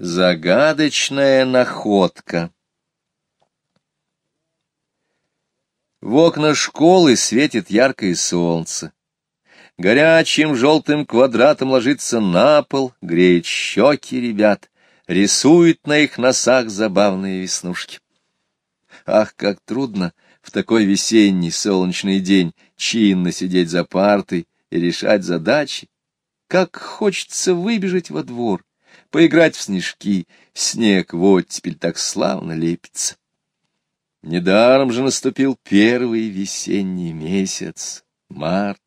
Загадочная находка В окна школы светит яркое солнце. Горячим желтым квадратом ложится на пол, греет щеки ребят, рисует на их носах забавные веснушки. Ах, как трудно в такой весенний солнечный день чинно сидеть за партой и решать задачи. Как хочется выбежать во двор, поиграть в снежки, снег вот теперь так славно лепится. Недаром же наступил первый весенний месяц, март.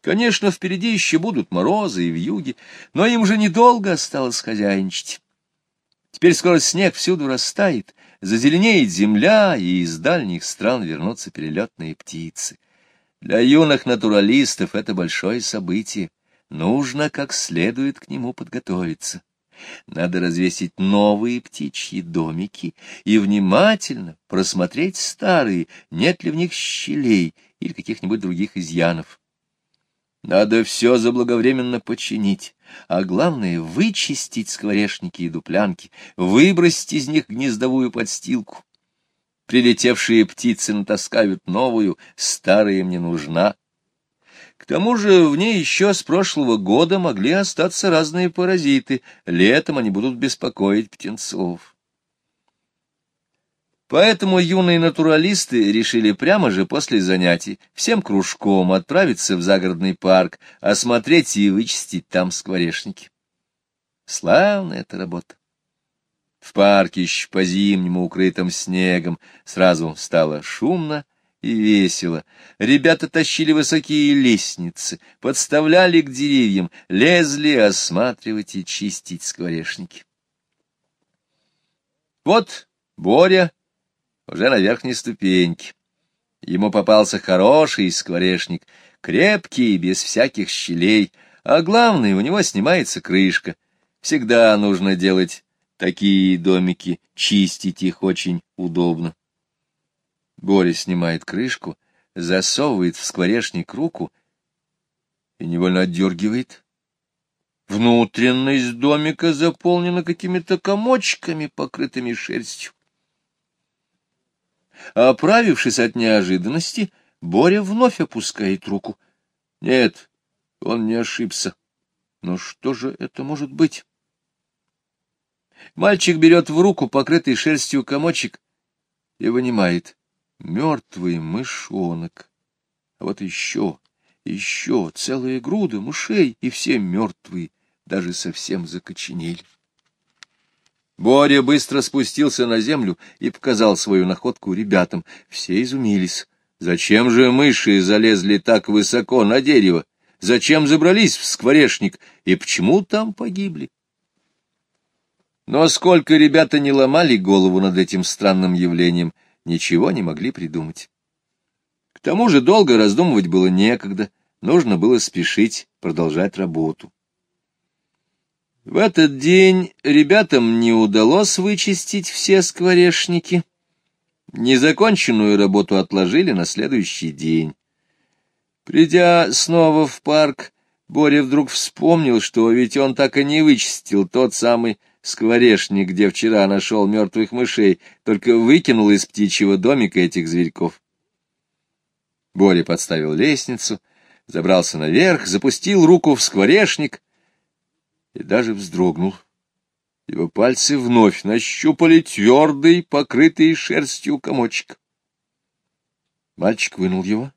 Конечно, впереди еще будут морозы и вьюги, но им же недолго осталось хозяйничать. Теперь скоро снег всюду растает, зазеленеет земля, и из дальних стран вернутся перелетные птицы. Для юных натуралистов это большое событие нужно как следует к нему подготовиться. Надо развесить новые птичьи домики и внимательно просмотреть старые, нет ли в них щелей или каких-нибудь других изъянов. Надо все заблаговременно починить, а главное — вычистить скворечники и дуплянки, выбросить из них гнездовую подстилку. Прилетевшие птицы натаскают новую, старая им не нужна, к тому же в ней еще с прошлого года могли остаться разные паразиты. Летом они будут беспокоить птенцов. Поэтому юные натуралисты решили прямо же после занятий всем кружком отправиться в загородный парк, осмотреть и вычистить там скворечники. Славная эта работа. В парке еще по-зимнему, укрытым снегом, сразу стало шумно и весело. Ребята тащили высокие лестницы, подставляли к деревьям, лезли осматривать и чистить скворечники. Вот Боря уже на верхней ступеньке. Ему попался хороший скворечник, крепкий, без всяких щелей, а главное, у него снимается крышка. Всегда нужно делать такие домики, чистить их очень удобно. Боря снимает крышку, засовывает в скворечник руку и невольно отдергивает. Внутренность домика заполнена какими-то комочками, покрытыми шерстью. Оправившись от неожиданности, Боря вновь опускает руку. Нет, он не ошибся. Но что же это может быть? Мальчик берет в руку покрытый шерстью комочек и вынимает мертвый мышонок. А вот еще, еще целые груды мышей, и все мертвые, даже совсем закоченели. Боря быстро спустился на землю и показал свою находку ребятам. Все изумились. Зачем же мыши залезли так высоко на дерево? Зачем забрались в скворечник? И почему там погибли? Но сколько ребята не ломали голову над этим странным явлением — ничего не могли придумать. К тому же долго раздумывать было некогда, нужно было спешить продолжать работу. В этот день ребятам не удалось вычистить все скворечники. Незаконченную работу отложили на следующий день. Придя снова в парк, Боря вдруг вспомнил, что ведь он так и не вычистил тот самый скворечник, где вчера нашел мертвых мышей, только выкинул из птичьего домика этих зверьков. Боря подставил лестницу, забрался наверх, запустил руку в скворечник и даже вздрогнул. Его пальцы вновь нащупали твердый, покрытый шерстью комочек. Мальчик вынул его.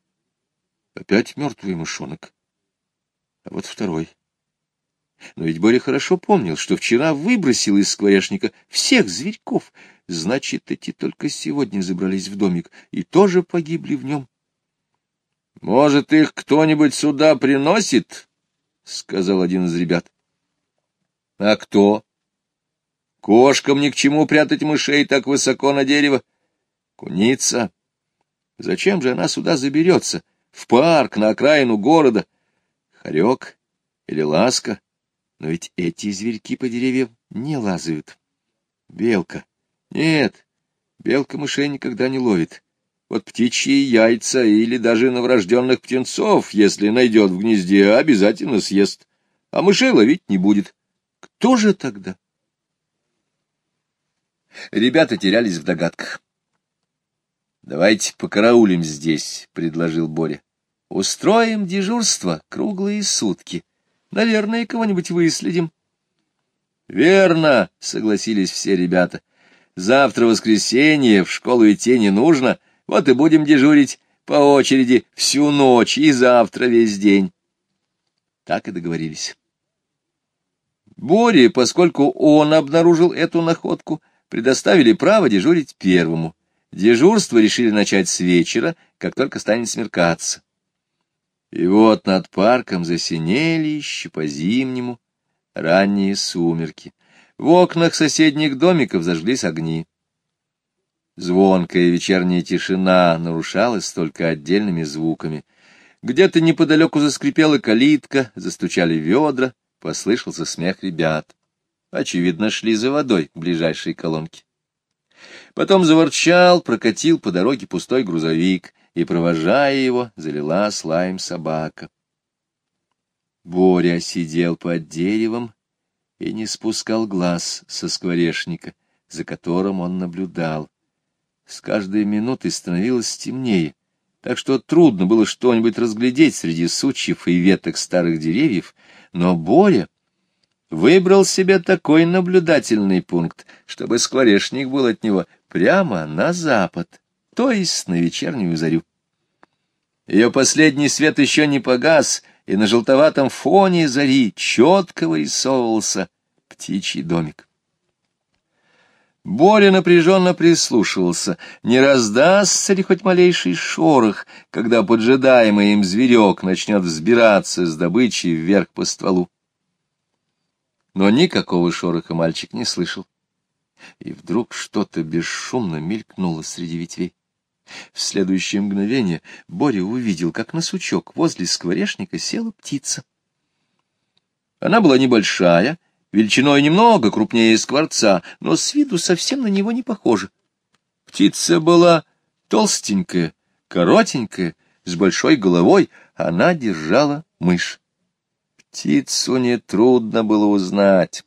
Опять мертвый мышонок. А вот второй — но ведь Боря хорошо помнил, что вчера выбросил из скворечника всех зверьков. Значит, эти только сегодня забрались в домик и тоже погибли в нем. — Может, их кто-нибудь сюда приносит? — сказал один из ребят. — А кто? — Кошкам ни к чему прятать мышей так высоко на дерево. — Куница. Зачем же она сюда заберется? В парк, на окраину города. Хорек или ласка? — но ведь эти зверьки по деревьям не лазают. Белка. Нет, белка мышей никогда не ловит. Вот птичьи яйца или даже новорожденных птенцов, если найдет в гнезде, обязательно съест. А мышей ловить не будет. Кто же тогда? Ребята терялись в догадках. — Давайте покараулим здесь, — предложил Боря. — Устроим дежурство круглые сутки. Наверное, кого-нибудь выследим. — Верно, — согласились все ребята. — Завтра воскресенье, в школу идти не нужно, вот и будем дежурить по очереди всю ночь и завтра весь день. Так и договорились. Боре, поскольку он обнаружил эту находку, предоставили право дежурить первому. Дежурство решили начать с вечера, как только станет смеркаться. И вот над парком засинели еще по-зимнему ранние сумерки. В окнах соседних домиков зажглись огни. Звонкая вечерняя тишина нарушалась только отдельными звуками. Где-то неподалеку заскрипела калитка, застучали ведра, послышался смех ребят. Очевидно, шли за водой к ближайшей колонке. Потом заворчал, прокатил по дороге пустой грузовик, и, провожая его, залила слаем собака. Боря сидел под деревом и не спускал глаз со скворечника, за которым он наблюдал. С каждой минутой становилось темнее, так что трудно было что-нибудь разглядеть среди сучьев и веток старых деревьев, но Боря выбрал себе такой наблюдательный пункт, чтобы скворечник был от него прямо на запад, то есть на вечернюю зарю. Ее последний свет еще не погас, и на желтоватом фоне зари четко вырисовывался птичий домик. Боря напряженно прислушивался, не раздастся ли хоть малейший шорох, когда поджидаемый им зверек начнет взбираться с добычей вверх по стволу. Но никакого шороха мальчик не слышал. И вдруг что-то бесшумно мелькнуло среди ветвей. В следующее мгновение Боря увидел, как на сучок возле скворечника села птица. Она была небольшая, величиной немного крупнее скворца, но с виду совсем на него не похожа. Птица была толстенькая, коротенькая, с большой головой, она держала мышь. Птицу нетрудно было узнать.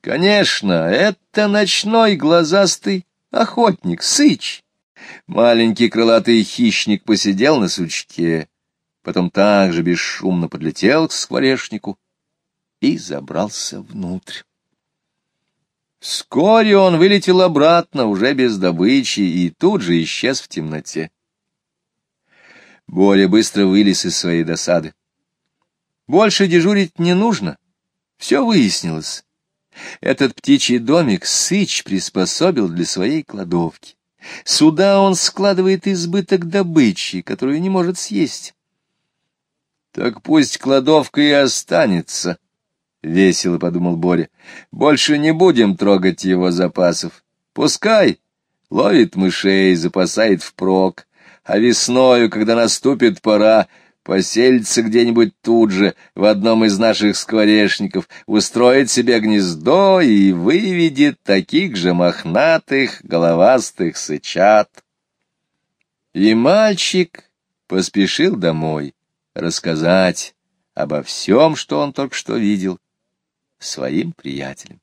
Конечно, это ночной глазастый охотник, сыч. Маленький крылатый хищник посидел на сучке, потом также бесшумно подлетел к скворечнику и забрался внутрь. Вскоре он вылетел обратно, уже без добычи, и тут же исчез в темноте. Боря быстро вылез из своей досады. Больше дежурить не нужно. Все выяснилось. Этот птичий домик Сыч приспособил для своей кладовки. Сюда он складывает избыток добычи, которую не может съесть. Так пусть кладовка и останется, — весело подумал Боря. Больше не будем трогать его запасов. Пускай ловит мышей, запасает впрок, а весною, когда наступит пора, поселится где-нибудь тут же, в одном из наших скворечников, устроит себе гнездо и выведет таких же мохнатых, головастых сычат. И мальчик поспешил домой рассказать обо всем, что он только что видел, своим приятелям.